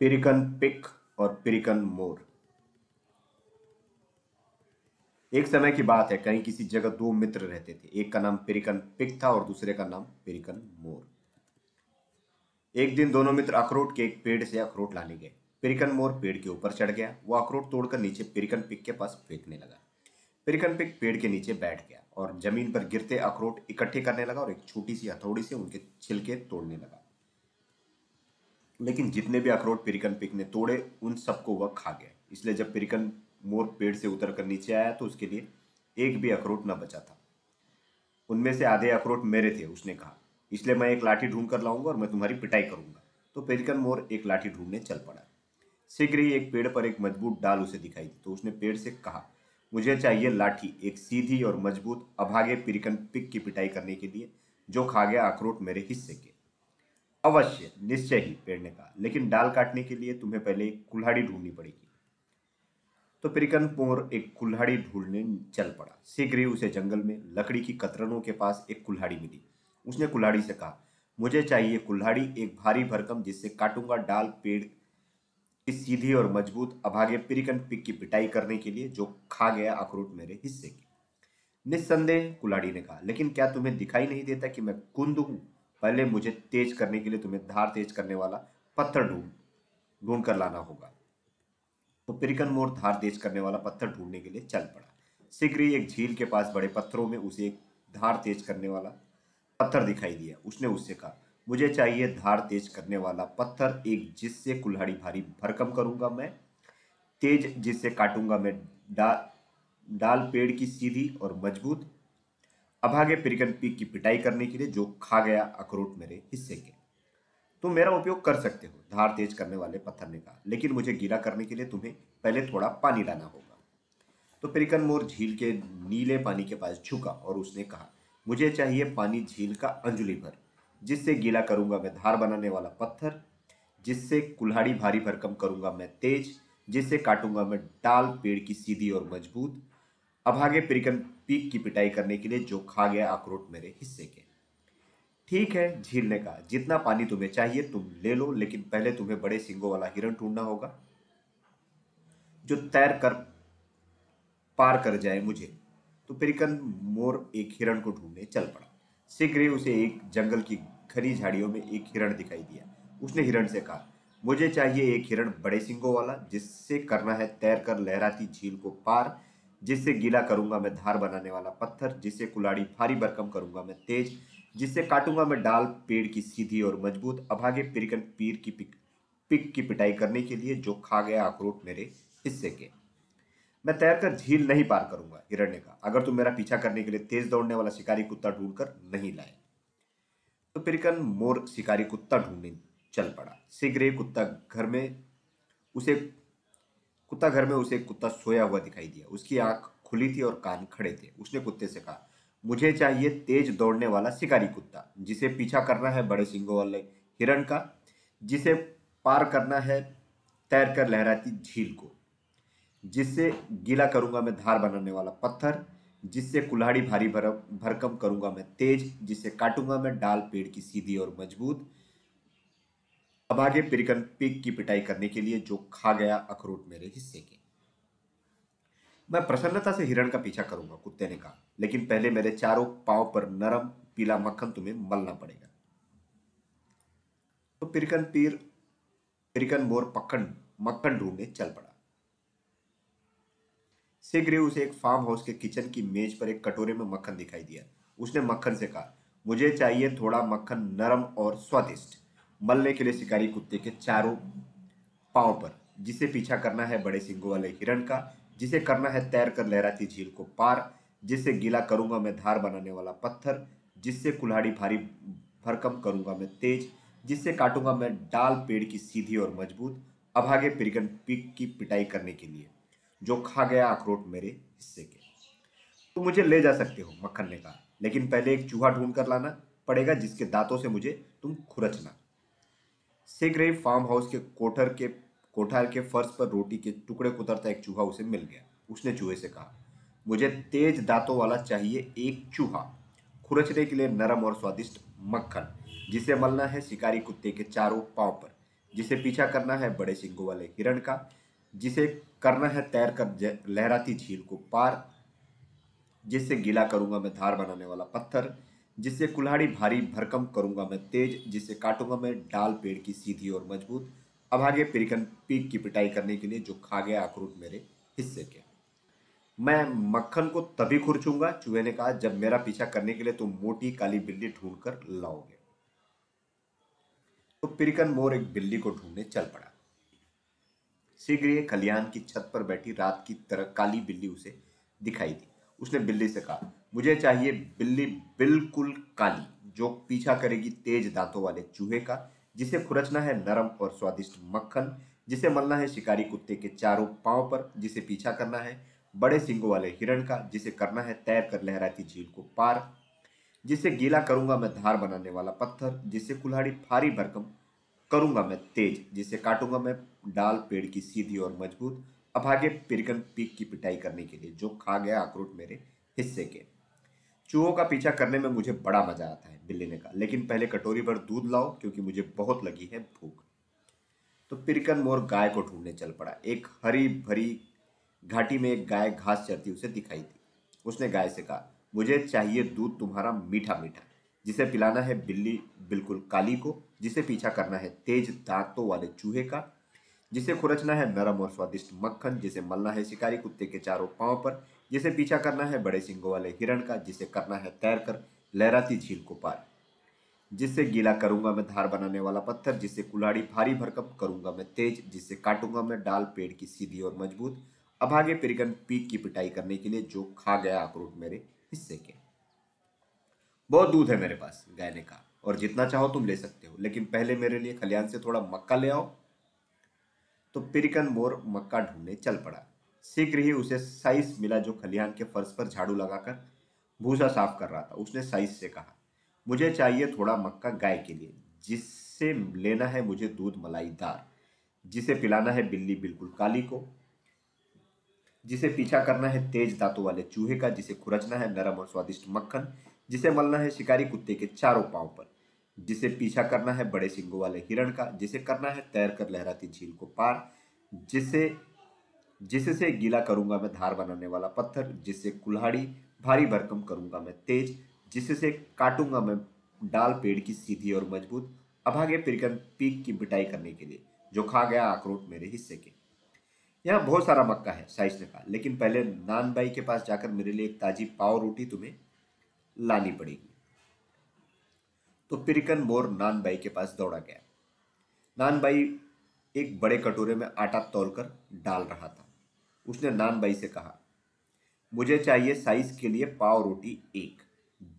पिरिकन pick और पिरिकन मोर। एक समय की बात है, कहीं किसी जगह दो मित्र रहते थे। एक का नाम पिरिकन पिक था और दूसरे का नाम पिरिकन मोर। एक दिन दोनों मित्र अखरोट के एक पेड़ से अखरोट लाने गए। पिरिकन मोर पेड़ के ऊपर चढ़ गया। वो अखरोट तोड़कर नीचे पिरिकन पिक के पास फेंकने लगा। पिरिकन पिक पेड़ के नीचे बैठ गया और ज़मीन पर गिरते अखरोट इकट्ठे करने लगा और एक छोटी सी हथौड़ी से उनके छिलके तोड़ने लगा। लेकिन जितने भी अखरोट पिरिकन पिक ने तोड़े, उन सबको वह खा गया इसलिए जब पिरिकन मोर पेड़ से उतर कर नीचे आया तो उसके लिए एक भी अखरोट न बचा था। उनमें से आधे अखरोट मेरे थे, उसने कहा। इसलिए मैं एक लाठी ढूंढ कर लाऊँगा और मैं तुम्हारी पिटाई करूँगा। तो पेरिकन मोर एक लाठी ढूँढने चल पड़ा। शीघ्र ही एक पेड़ पर एक मज़बूत डाल उसे दिखाई दी तो उसने पेड़ से कहा, मुझे चाहिए लाठी, एक सीधी और मज़बूत, अभागे पिरिकन पिक की पिटाई करने के लिए, जो खा गया अखरोट मेरे हिस्से के। अवश्य, निश्चय ही पेड़ ने कहा। लेकिन डाल काटने के लिए तुम्हें पहले एक कुल्हाड़ी ढूंढनी पड़ेगी। तो पिरिकन पोर एक कुल्हाड़ी ढूँढने चल पड़ा। शीघ्र ही उसे जंगल में लकड़ी की कतरनों के पास एक कुल्हाड़ी मिली। उसने कुल्हाड़ी से कहा, मुझे चाहिए कुल्हाड़ी एक भारी भरकम जिससे काटूँगा डाल, पेड़ की सीधी और मज़बूत अभागे पिरिकन पिक की पिटाई करने के लिए जो खा गया अखरोट मेरे हिस्से की। निस्संदेह कुल्हाड़ी ने कहा, लेकिन क्या तुम्हें दिखाई नहीं देता कि मैं कुंद हूँ? पहले मुझे तेज करने के लिए, तुम्हें धार तेज करने वाला पत्थर ढूंढ ढूंढ कर लाना होगा। तो पिरिकन मोर धार तेज करने वाला पत्थर ढूँढने के लिए चल पड़ा। शीघ्र ही एक झील के पास बड़े पत्थरों में उसे एक धार तेज करने वाला पत्थर दिखाई दिया। उसने उससे कहा, मुझे चाहिए धार तेज करने वाला पत्थर, एक जिससे कुल्हाड़ी भारी भरकम करूँगा मैं, तेज जिससे काटूँगा मैं डाल डाल पेड़ की सीधी और मज़बूत अभागे पिरिकन की पिटाई करने के लिए जो खा गया अखरोट मेरे हिस्से के। तुम मेरा उपयोग कर सकते हो, धार तेज करने वाले पत्थर ने कहा। लेकिन मुझे गीला करने के लिए तुम्हें पहले थोड़ा पानी लाना होगा। तो पिरिकन मोर झील के नीले पानी के पास झुका और उसने कहा, मुझे चाहिए पानी झील का अंजुली भर, जिससे गीला करूँगा मैं धार बनाने वाला पत्थर, जिससे कुल्हाड़ी भारी भरकम करूँगा मैं तेज, जिससे काटूँगा मैं डाल पेड़ की सीधी और मज़बूत अभागे पिरिकन पीक की पिटाई करने के लिए जो खा गया अखरोट मेरे हिस्से के। ठीक है झील ने कहा जितना पानी तुम्हें चाहिए तुम ले लो, लेकिन पहले तुम्हें बड़े सिंगों वाला हिरण ढूंढना होगा, जो तैर कर, पार कर जाए मुझे। तो पिरिकन मोर एक हिरण को ढूँढने चल पड़ा। शीघ्र ही उसे एक जंगल की घनी झाड़ियों में एक हिरण दिखाई दिया। उसने हिरण से कहा, मुझे चाहिए एक हिरण बड़े सिंगों वाला, जिससे करना है तैर कर लहराती झील को पार जिससे गीला करूँगा मैं धार बनाने वाला पत्थर, जिससे कुलाड़ी भारी भरकम करूँगा मैं तेज, जिससे काटूँगा मैं डाल पेड़ की सीधी और मज़बूत, अभागे पिरिकन पीर की पिक पिक की पिटाई करने के लिए जो खा गया अखरोट मेरे हिस्से के। मैं तैर कर झील नहीं पार करूँगा, हिरण्य का। अगर तुम मेरा पीछा करने के लिए तेज दौड़ने वाला शिकारी कुत्ता ढूंढकर नहीं लाए तो पिरिकन मोर शिकारी कुत्ता ढूँढने चल पड़ा। शीघ्र कुत्ता घर में, उसे कुत्ता घर में उसे कुत्ता सोया हुआ दिखाई दिया। उसकी आँख खुली थी और कान खड़े थे। उसने कुत्ते से कहा, मुझे चाहिए तेज दौड़ने वाला शिकारी कुत्ता, जिसे पीछा करना है बड़े सिंगों वाले हिरण का, जिसे पार करना है तैर कर लहराती झील को, जिससे गीला करूँगा मैं धार बनाने वाला पत्थर, जिससे कुल्हाड़ी भारी भर भरकम करूँगा मैं तेज, जिससे काटूँगा मैं डाल पेड़ की सीधी और मज़बूत अब आगे पिरिकन पिग की पिटाई करने के लिए जो खा गया अखरोट मेरे हिस्से के। मैं प्रसन्नता से हिरण का पीछा करूँगा, कुत्ते ने कहा। लेकिन पहले मेरे चारों पाँव पर नरम पीला मक्खन तुम्हें मलना पड़ेगा। तो पिरकन पीर, पिरकन मोर पक्खन मक्खन ढूँढने चल पड़ा। शीघ्र उसे एक फार्म हाउस के किचन की मेज पर एक कटोरे में मक्खन दिखाई दिया। उसने मक्खन से कहा, मुझे चाहिए थोड़ा मक्खन नरम और स्वादिष्ट। मलने के लिए शिकारी कुत्ते के चारों पाँव पर, जिसे पीछा करना है बड़े सिंगों वाले हिरण का, जिसे करना है तैर कर लहराती झील को पार जिससे गीला करूँगा मैं धार बनाने वाला पत्थर, जिससे कुल्हाड़ी भारी भरकम करूँगा मैं तेज, जिससे काटूँगा मैं डाल पेड़ की सीधी और मज़बूत, अभागे पिरगन पीक की पिटाई करने के लिए, जो खा गया अखरोट मेरे हिस्से के। तो मुझे ले जा सकते हो, मक्खन ने कहा लेकिन पहले एक चूहा ढूंढ कर लाना पड़ेगा जिसके दांतों से मुझे तुम खुरचना। ही फार्म हाउस के कोठर के, कोठार के फर्श पर रोटी के टुकड़े कुतरता एक चूहा उसे मिल गया। उसने चूहे से कहा, मुझे तेज दांतों वाला चाहिए एक चूहा। खुरचने के लिए नरम और स्वादिष्ट मक्खन, जिसे मलना है शिकारी कुत्ते के चारों पाँव पर, जिसे पीछा करना है बड़े सिंगों वाले हिरण का, जिसे करना है तैर कर लहराती झील को पार जिससे गीला करूँगा मैं धार बनाने वाला पत्थर जिससे कुल्हाड़ी भारी भरकम करूँगा मैं तेज, जिससे काटूँगा मैं डाल पेड़ की सीधी और मज़बूत। अब आगे पिरिकन पीक की पिटाई करने के लिए जो खा गया अखरूट मेरे हिस्से के। मैं मक्खन को तभी खुरचूँगा, चूहे ने कहा, जब मेरा पीछा करने के लिए तुम तो मोटी काली बिल्ली ढूंढ कर लाओगे। तो पिरिकन मोर एक बिल्ली को ढूँढने चल पड़ा। शीघ्र ही खलियान की छत पर बैठी रात की तरह काली बिल्ली उसे दिखाई दी। उसने बिल्ली से कहा मुझे चाहिए बिल्ली बिल्कुल काली, जो पीछा करेगी तेज दांतों वाले चूहे का, जिसे खुरचना है नरम और स्वादिष्ट मक्खन, जिसे मलना है शिकारी कुत्ते के चारों पाँव पर, जिसे पीछा करना है बड़े सिंगों वाले हिरण का, जिसे करना है तैर कर लहराती झील को पार, जिसे गीला करूँगा मैं धार बनाने वाला पत्थर, जिसे कुल्हाड़ी फारी भरकम करूँगा मैं तेज, जिसे काटूँगा मैं डाल पेड़ की सीधी और मज़बूत, अभागे पिरकन पीक की पिटाई करने के लिए, जो खा गया अखरोट मेरे हिस्से के। चूहों का पीछा करने में मुझे बड़ा मज़ा आता है बिल्ली ने कहा लेकिन पहले कटोरी भर दूध लाओ, क्योंकि मुझे बहुत लगी है भूख। तो पिरकन मोर गाय को ढूँढने चल पड़ा। एक हरी भरी घाटी में एक गाय घास चरती उसे दिखाई दी। उसने गाय से कहा, मुझे चाहिए दूध तुम्हारा मीठा मीठा, जिसे पिलाना है बिल्ली बिल्कुल काली को, जिसे पीछा करना है तेज दांतों वाले चूहे का, जिसे खुरचना है नरम और स्वादिष्ट मक्खन, जिसे मलना है शिकारी कुत्ते के चारों पाँव पर जिसे पीछा करना है बड़े सिंगों वाले हिरण का, जिसे करना है तैर कर लहराती झील को पार। जिससे गीला करूँगा मैं धार बनाने वाला पत्थर, जिससे कुल्हाड़ी भारी भरकम करूँगा मैं तेज, जिससे काटूँगा मैं डाल पेड़ की सीधी और मज़बूत अब आगे पिरिकन पीक की पिटाई करने के लिए जो खा गया अखरोट मेरे हिस्से के। बहुत दूध है मेरे पास गाय ने कहा और जितना चाहो तुम ले सकते हो, लेकिन पहले मेरे लिए खलियान से थोड़ा मक्का ले आओ। तो पिरिकन मोर मक्का ढूँढने चल पड़ा। शीघ्र ही उसे साइस मिला जो खलिहान के फर्श पर झाड़ू लगाकर भूसा साफ़ कर रहा था। उसने साइस से कहा, मुझे चाहिए थोड़ा मक्का गाय के लिए। जिससे लेना है मुझे दूध मलाईदार। जिसे पिलाना है बिल्ली बिल्कुल काली को। जिसे पीछा करना है तेज दांतों वाले चूहे का। जिसे खुरचना है नरम और स्वादिष्ट मक्खन। जिसे मलना है शिकारी कुत्ते के चारों पाँव पर। जिसे पीछा करना है बड़े सिंगों वाले हिरण का। जिसे करना है तैर कर लहराती झील को पार। जिसे जिससे गीला करूँगा मैं धार बनाने वाला पत्थर, जिससे कुल्हाड़ी भारी भरकम करूँगा मैं तेज जिससे काटूँगा मैं डाल पेड़ की सीधी और मज़बूत, अभागे पिरकन पीक की बिटाई करने के लिए, जो खा गया अखरोट मेरे हिस्से के। यहाँ बहुत सारा मक्का है, साइज़ ने कहा लेकिन पहले नान भाई के पास जाकर मेरे लिए एक ताजी पाव रोटी तुम्हें लानी पड़ेगी। तो पिरिकन मोर नान भाई के पास दौड़ा गया। नान भाई एक बड़े कटोरे में आटा तोलकर डाल रहा था। उसने नान भाई से कहा, मुझे चाहिए साइज़ के लिए पाव रोटी एक,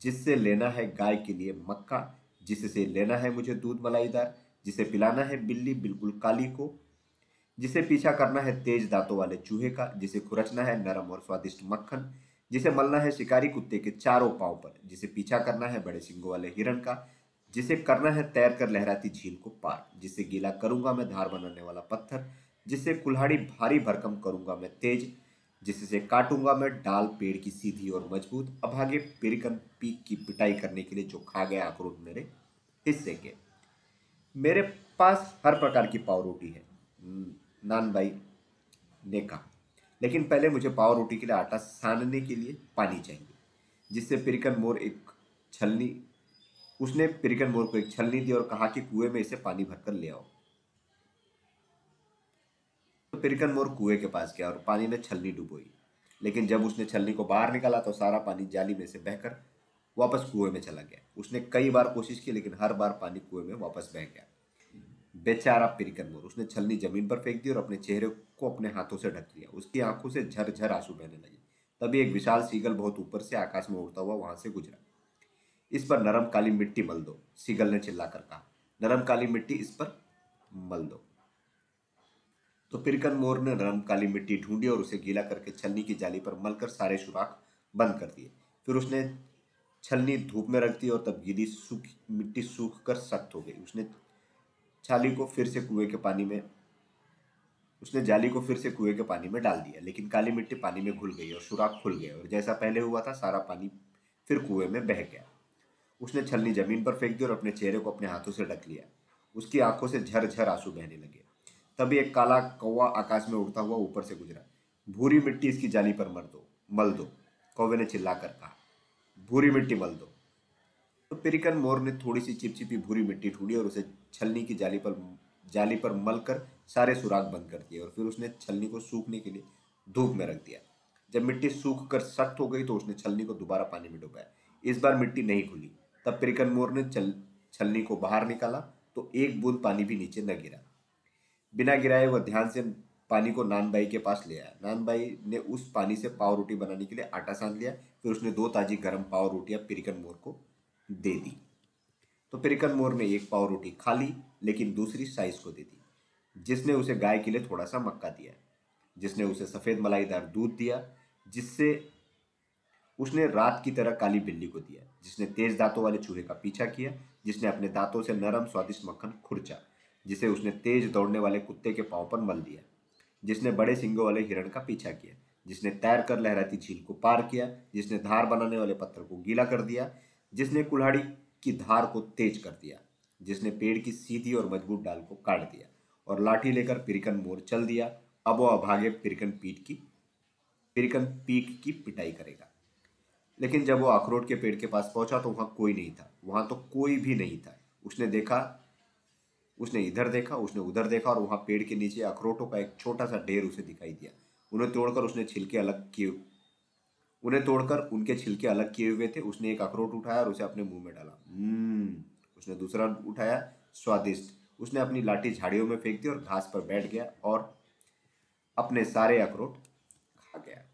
जिससे लेना है गाय के लिए मक्का, जिससे लेना है मुझे दूध मलाईदार, जिसे पिलाना है बिल्ली बिल्कुल काली को, जिसे पीछा करना है तेज दांतों वाले चूहे का, जिसे खुरचना है नरम और स्वादिष्ट मक्खन, जिसे मलना है शिकारी कुत्ते के चारों पाव पर, जिसे पीछा करना है बड़े सिंगों वाले हिरण का, जिसे करना है तैर कर लहराती झील को पार, जिसे गीला करूँगा मैं धार बनाने वाला पत्थर जिसे कुल्हाड़ी भारी भरकम करूँगा मैं तेज, जिससे काटूँगा मैं डाल पेड़ की सीधी और मज़बूत, अभागे पेरिकन पीक की पिटाई करने के लिए जो खा गया अखरोट मेरे हिस्से के। मेरे पास हर प्रकार की पाव रोटी है नान भाई ने कहा। लेकिन पहले मुझे पाव रोटी के लिए आटा सानने के लिए पानी चाहिए, जिससे पिरिकन मोर एक छलनी, उसने पिरिकन मोर को एक छलनी दी और कहा कि कुएँ में इसे पानी भरकर ले आओ। तो पिरिकन मोर कुएँ के पास गया और पानी में छलनी डुबोई लेकिन जब उसने छलनी को बाहर निकाला तो सारा पानी जाली में से बहकर वापस कुएँ में चला गया। उसने कई बार कोशिश की लेकिन हर बार पानी कुएँ में वापस बह गया। बेचारा पिरिकन मोर, उसने छलनी ज़मीन पर फेंक दी और अपने चेहरे को अपने हाथों से ढक लिया। उसकी आँखों से झरझर आँसू बहने लगे। तभी एक विशाल सीगल बहुत ऊपर से आकाश में उड़ता हुआ वहाँ से गुजरा। इस पर नरम काली मिट्टी मल दो, सीगल ने चिल्लाकर कहा। नरम काली मिट्टी इस पर मल दो। तो पिरकन मोर ने नरम काली मिट्टी ढूंढी और उसे गीला करके छलनी की जाली पर मलकर सारे सुराख बंद कर दिए। फिर उसने छलनी धूप में रख दी और तब गीली सूख मिट्टी सूख कर सख्त हो गई। उसने छाली को फिर से कुएँ के पानी में, उसने जाली को फिर से कुएँ के पानी में डाल दिया, लेकिन काली मिट्टी पानी में घुल गई और सुराख खुल गए और जैसा पहले हुआ था, सारा पानी फिर कुएँ में बह गया। उसने छलनी ज़मीन पर फेंक दी और अपने चेहरे को अपने हाथों से ढक लिया। उसकी आँखों से झरझर आँसू बहने लगे। तभी एक काला कौवा आकाश में उड़ता हुआ ऊपर से गुजरा। भूरी मिट्टी इसकी जाली पर मर दो, मल दो, कौवे ने चिल्लाकर कहा। भूरी मिट्टी मल दो। तो पिरिकन मोर ने थोड़ी सी चिपचिपी भूरी मिट्टी ढूंढी और उसे छलनी की जाली पर जाली पर मल कर सारे सुराग बंद कर दिए और फिर उसने छलनी को सूखने के लिए धूप में रख दिया। जब मिट्टी सूख कर सख्त हो गई तो उसने छलनी को दोबारा पानी में डुबाया। इस बार मिट्टी नहीं खुली। तब पिरिकन मोर ने छलनी को बाहर निकाला तो एक बूंद पानी भी नीचे न गिरा। बिना गिराए वह ध्यान से पानी को नान नानबाई के पास ले आया। नानबाई ने उस पानी से पाव रोटी बनाने के लिए आटा सान लिया, फिर उसने दो ताजी गर्म पाव रोटियाँ पिरिकन मोर को दे दी। तो पिरिकन मोर ने एक पाव रोटी खा ली, लेकिन दूसरी साइज़ को दे दी, जिसने उसे गाय के लिए थोड़ा सा मक्का दिया, जिसने उसे सफ़ेद मलाईदार दूध दिया, जिससे उसने रात की तरह काली बिल्ली को दिया, जिसने तेज दांतों वाले चूहे का पीछा किया, जिसने अपने दांतों से नरम स्वादिष्ट मक्खन खुरचा जिसे उसने तेज दौड़ने वाले कुत्ते के पाँव पर मल दिया, जिसने बड़े सिंगों वाले हिरण का पीछा किया, जिसने तैर कर लहराती झील को पार किया, जिसने धार बनाने वाले पत्थर को गीला कर दिया, जिसने कुल्हाड़ी की धार को तेज कर दिया, जिसने पेड़ की सीधी और मज़बूत डाल को काट दिया और लाठी लेकर पिरिकन मोर चल दिया। अब वो अभागे पिरिकन पीठ की, पिरिकन पीक की पिटाई करेगा। लेकिन जब वो अखरोट के पेड़ के पास पहुँचा तो वहाँ कोई नहीं था, वहाँ तो कोई भी नहीं था। उसने देखा उसने इधर देखा, उसने उधर देखा और वहाँ पेड़ के नीचे अखरोटों का एक छोटा सा ढेर उसे दिखाई दिया। उन्हें तोड़कर उसने छिलके अलग किए। उन्हें तोड़कर उनके छिलके अलग किए हुए थे। उसने एक अखरोट उठाया और उसे अपने मुँह में डाला। हम्म। उसने दूसरा उठाया, स्वादिष्ट। उसने अपनी लाठी झाड़ियों में फेंक दी और घास पर बैठ गया और अपने सारे अखरोट खा गया।